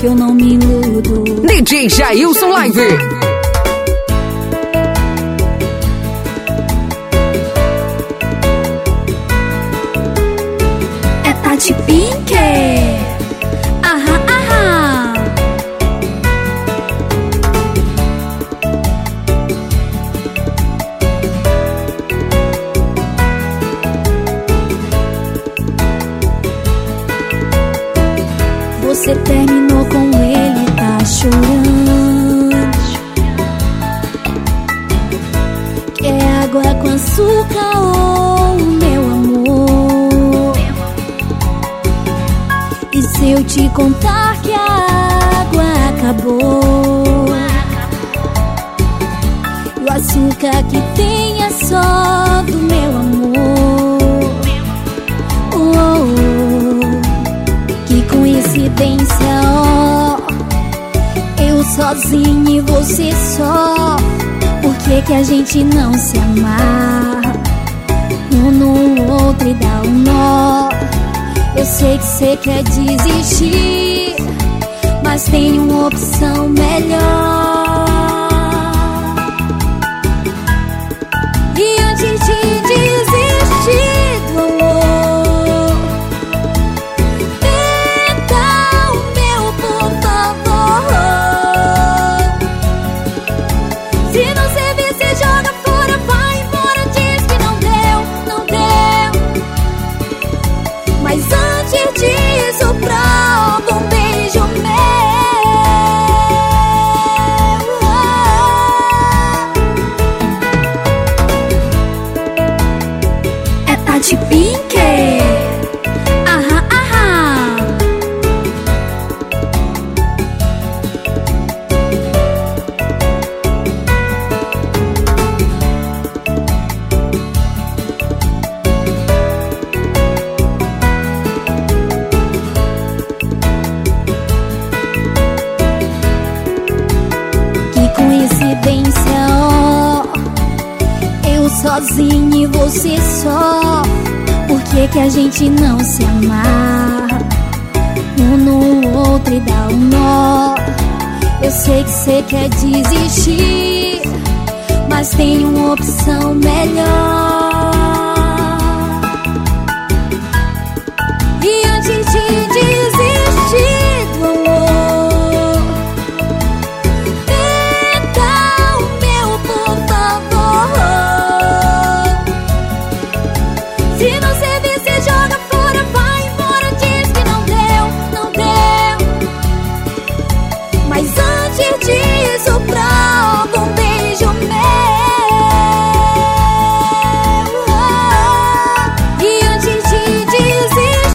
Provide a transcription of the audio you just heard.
que eu não me iludo. DJ Jailson Live. É Tati Pink. Você terminou com ele, tá chorando. Quer água com açúcar ou meu amor? E se eu te contar que a água acabou? E o açúcar que Eu sozinho e você só. Por que, que a gente não se amarra? Um no outro e dá um nó. Eu sei que você quer desistir, mas tem uma opção melhor. Tati Pink. Aham, aham. Que coincidência, ó. Eu sozinho e você só que a gente não se amarra. Um no outro e dá um nó. Eu sei que você quer desistir Mas tem uma opção melhor. E antes de desistir do amor Então, meu, por favor. Se